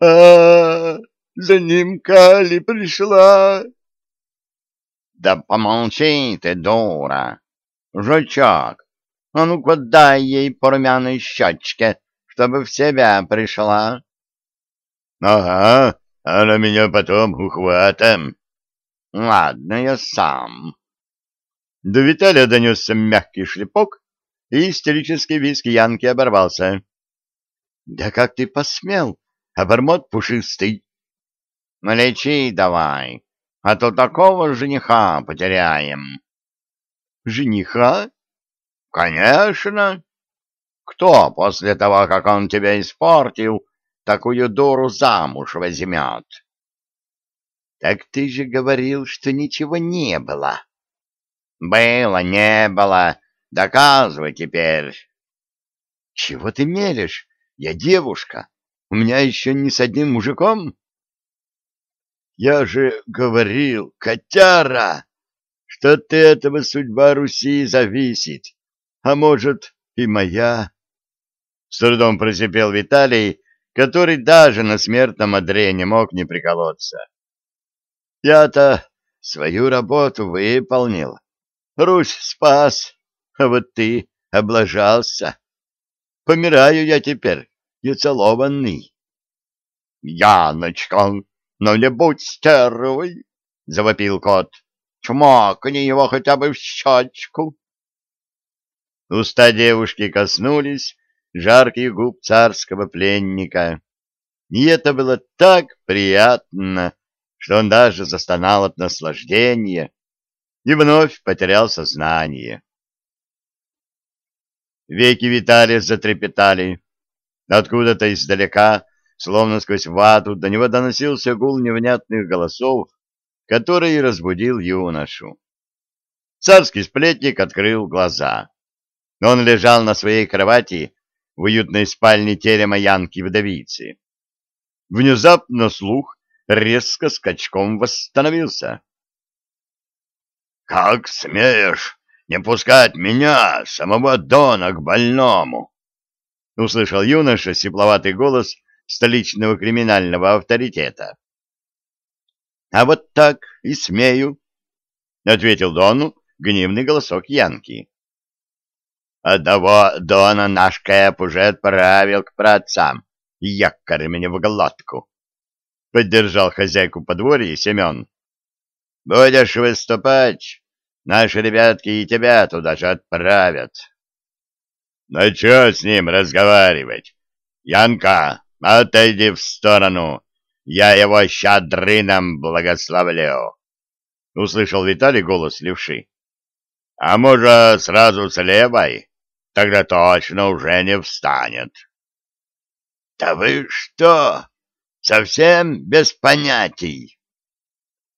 а, -а, -а за ним Кали пришла. Да помолчи ты, дура. Жучок, а ну-ка дай ей по румяной щечке, чтобы в себя пришла. Ага, она меня потом ухватом. Ладно, я сам. До Виталия донесся мягкий шлепок, и истерический визг Янки оборвался. — Да как ты посмел, обормот пушистый? — Налечи давай, а то такого жениха потеряем. — Жениха? — Конечно. Кто после того, как он тебя испортил, такую дуру замуж возьмет? — Так ты же говорил, что ничего не было. — Было, не было. Доказывай теперь. — Чего ты мелешь? Я девушка. У меня еще ни с одним мужиком. — Я же говорил, котяра, что от этого судьба Руси зависит, а может и моя. С трудом просипел Виталий, который даже на смертном одре не мог не приколоться. Я-то свою работу выполнил. Русь спас, а вот ты облажался. Помираю я теперь, яцелованный. — Яночка, ну не будь стервой! — завопил кот. — Чмокни его хотя бы в щечку. Уста девушки коснулись жарких губ царского пленника. И это было так приятно, что он даже застонал от наслаждения и вновь потерял сознание. Веки Виталия затрепетали. Откуда-то издалека, словно сквозь вату, до него доносился гул невнятных голосов, который разбудил юношу. Царский сплетник открыл глаза. Он лежал на своей кровати в уютной спальне терема Янки-вдовицы. Внезапно слух резко скачком восстановился. — Как смеешь не пускать меня, самого Дона, к больному? — услышал юноша сепловатый голос столичного криминального авторитета. — А вот так и смею, — ответил Дону гневный голосок Янки. — Одного Дона наш Кэп уже отправил к праотцам, якорь в глотку. — поддержал хозяйку подворья Семен. — Будешь выступать, наши ребятки и тебя туда же отправят. — Ну что с ним разговаривать? Янка, отойди в сторону, я его щадрыном благословлю. — услышал Виталий голос левши. — А может, сразу с левой? Тогда точно уже не встанет. — Да вы что? Совсем без понятий.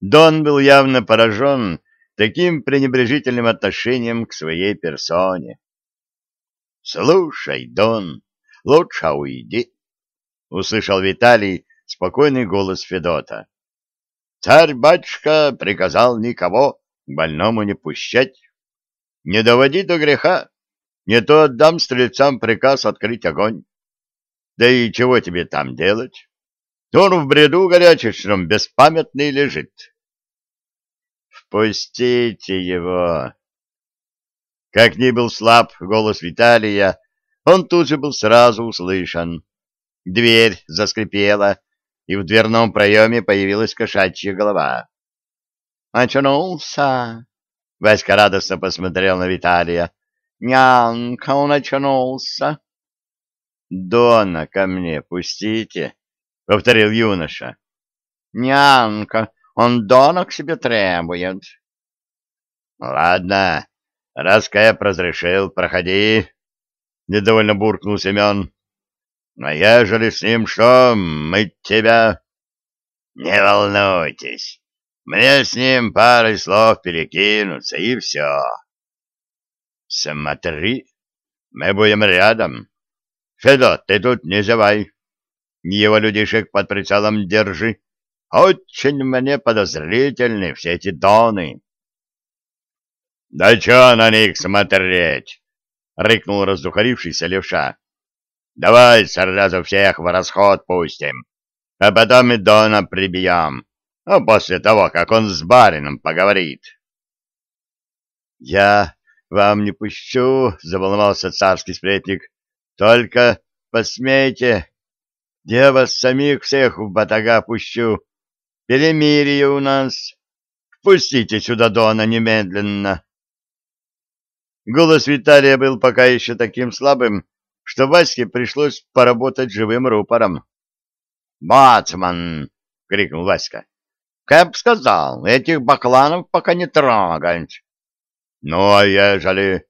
Дон был явно поражен таким пренебрежительным отношением к своей персоне. — Слушай, Дон, лучше уйди, — услышал Виталий спокойный голос Федота. — Царь-батюшка приказал никого к больному не пущать. Не доводи до греха, не то отдам стрельцам приказ открыть огонь. Да и чего тебе там делать? Он в бреду горячечном беспамятный лежит. Впустите его. Как ни был слаб голос Виталия, он тут же был сразу услышан. Дверь заскрипела, и в дверном проеме появилась кошачья голова. «Очнулся!» — Васька радостно посмотрел на Виталия. «Нянка, он очнулся!» «Дона ко мне пустите!» — повторил юноша. — Нянка, он Дона к себе требует. — Ладно, раз Кэп разрешил, проходи, — недовольно буркнул Семен. — Но ежели с ним что, мы тебя... — Не волнуйтесь, мне с ним парой слов перекинуться, и все. — Смотри, мы будем рядом. Федот, ты тут не зевай. Его людишек под прицелом держи. Очень мне подозрительны все эти доны. — Да чё на них смотреть? — рыкнул раздухарившийся левша. — Давай сразу всех в расход пустим. а потом и Дона прибьем, ну, после того, как он с барином поговорит. — Я вам не пущу, — заволновался царский сплетник, — только посмейте, я вас самих всех в батага пущу. Перемирие у нас. Впустите сюда Дона немедленно. Голос Виталия был пока еще таким слабым, что Ваське пришлось поработать живым рупором. «Бацман!» — крикнул Васька. «Кэп сказал, этих бакланов пока не трогать». «Ну, а ежели...»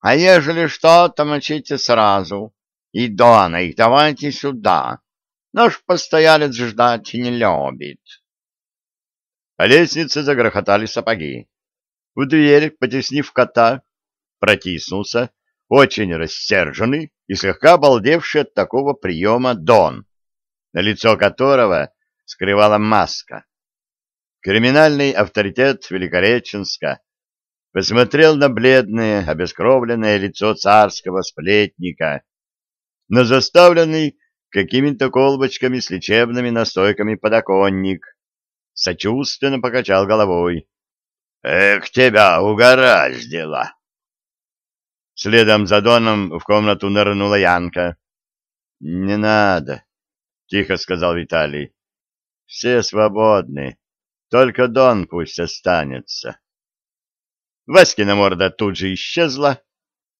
«А ежели что, то мочите сразу. И Дона их давайте сюда. Наш постоялец ждать не любит». По лестнице загрохотали сапоги. В дверь, потеснив кота, протиснулся, очень рассерженный и слегка обалдевший от такого приема Дон, на лицо которого скрывала маска. Криминальный авторитет Великореченска посмотрел на бледное, обескровленное лицо царского сплетника, на заставленный какими-то колбочками с лечебными настойками подоконник, сочувственно покачал головой. — Эх, тебя угораздило! Следом за Доном в комнату нырнула Янка. — Не надо, — тихо сказал Виталий. — Все свободны, только Дон пусть останется. Васькина морда тут же исчезла,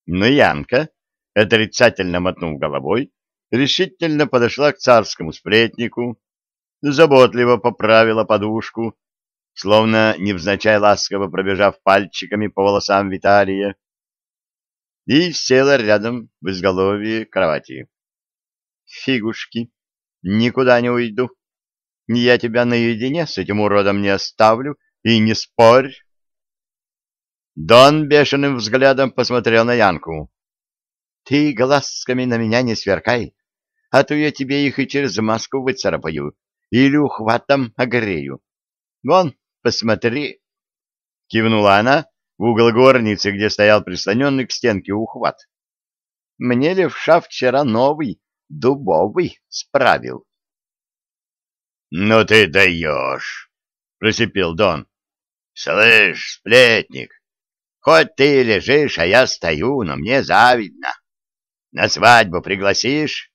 но Янка, отрицательно мотнув головой, решительно подошла к царскому сплетнику, заботливо поправила подушку, словно невзначай ласково пробежав пальчиками по волосам Виталия, и села рядом в изголовье кровати. «Фигушки, никуда не уйду. Я тебя наедине с этим уродом не оставлю, и не спорь». Дон бешеным взглядом посмотрел на Янку. «Ты глазками на меня не сверкай, а то я тебе их и через маску выцарапаю, или ухватом огрею. Вон, посмотри. Кивнула она в угол горницы, где стоял прислоненный к стенке ухват. Мне левша вчера новый, дубовый, справил. — Ну ты даешь, — просипел Дон. — Слышь, сплетник, хоть ты лежишь, а я стою, но мне завидно. На свадьбу пригласишь?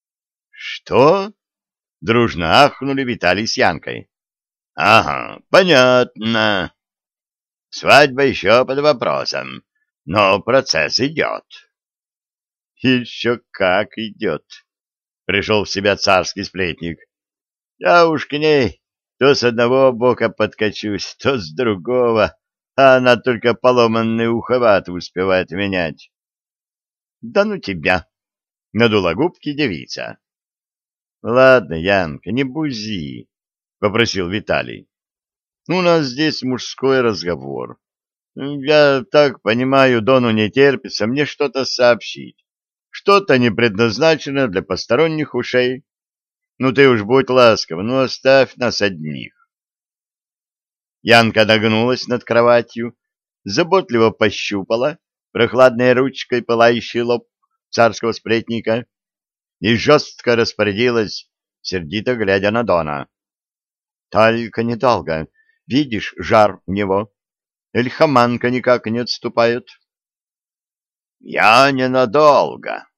— Что? — дружно ахнули Виталий с Янкой. — Ага, понятно. Свадьба еще под вопросом, но процесс идет. — Еще как идет, — пришел в себя царский сплетник. — Я уж к ней то с одного бока подкачусь, то с другого, а она только поломанный уховат успевает менять. — Да ну тебя! — надула губки девица. — Ладно, Янка, не бузи, — попросил Виталий. — У нас здесь мужской разговор. Я так понимаю, Дону не терпится мне что-то сообщить. Что-то не предназначено для посторонних ушей. Ну ты уж будь ласков, ну оставь нас одних. Янка нагнулась над кроватью, заботливо пощупала прохладной ручкой пылающий лоб царского сплетника и жестко распорядилась, сердито глядя на Дона. — Только недолго. Видишь, жар у него. Эльхаманка никак не отступает. — Я ненадолго.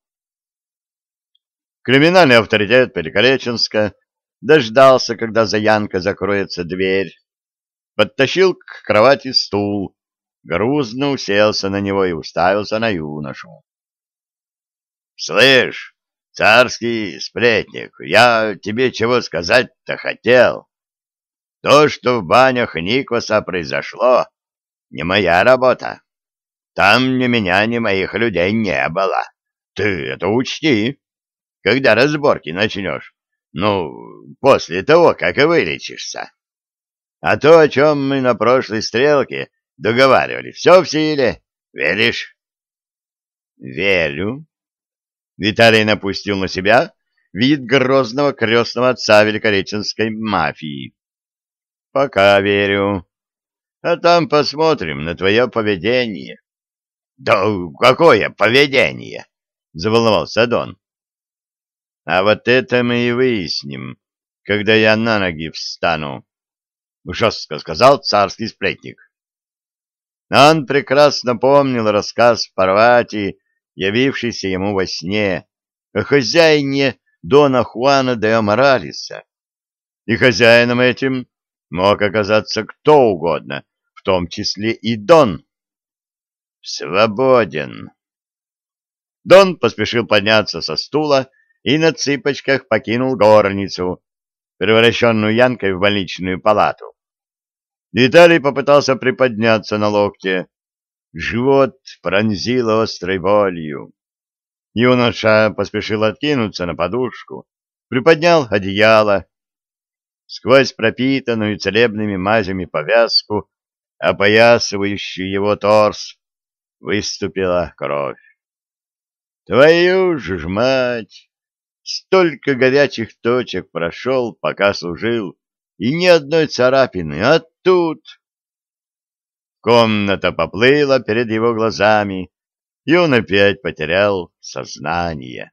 Криминальный авторитет Перекореченска дождался, когда за Янкой закроется дверь, подтащил к кровати стул, грузно уселся на него и уставился на юношу. — Слышь, Царский сплетник, я тебе чего сказать-то хотел. То, что в банях Никваса произошло, не моя работа. Там ни меня, ни моих людей не было. Ты это учти, когда разборки начнешь. Ну, после того, как и вылечишься. А то, о чем мы на прошлой стрелке договаривались, все в силе. Веришь? Верю, Виталий напустил на себя вид грозного крестного отца великореченской мафии. — Пока верю. А там посмотрим на твое поведение. — Да какое поведение? — заволновался Дон. — А вот это мы и выясним, когда я на ноги встану, — жестко сказал царский сплетник. Он прекрасно помнил рассказ Парвати, явившийся ему во сне, о хозяине Дона Хуана де Аморалиса. И хозяином этим мог оказаться кто угодно, в том числе и Дон. Свободен. Дон поспешил подняться со стула и на цыпочках покинул горницу, превращенную Янкой в больничную палату. Виталий попытался приподняться на локте. Живот пронзило острой болью. Юноша поспешил откинуться на подушку, приподнял одеяло. Сквозь пропитанную целебными мазями повязку, опоясывающую его торс, выступила кровь. Твою же мать! Столько горячих точек прошел, пока служил, и ни одной царапины, а тут... Комната поплыла перед его глазами, и он опять потерял сознание.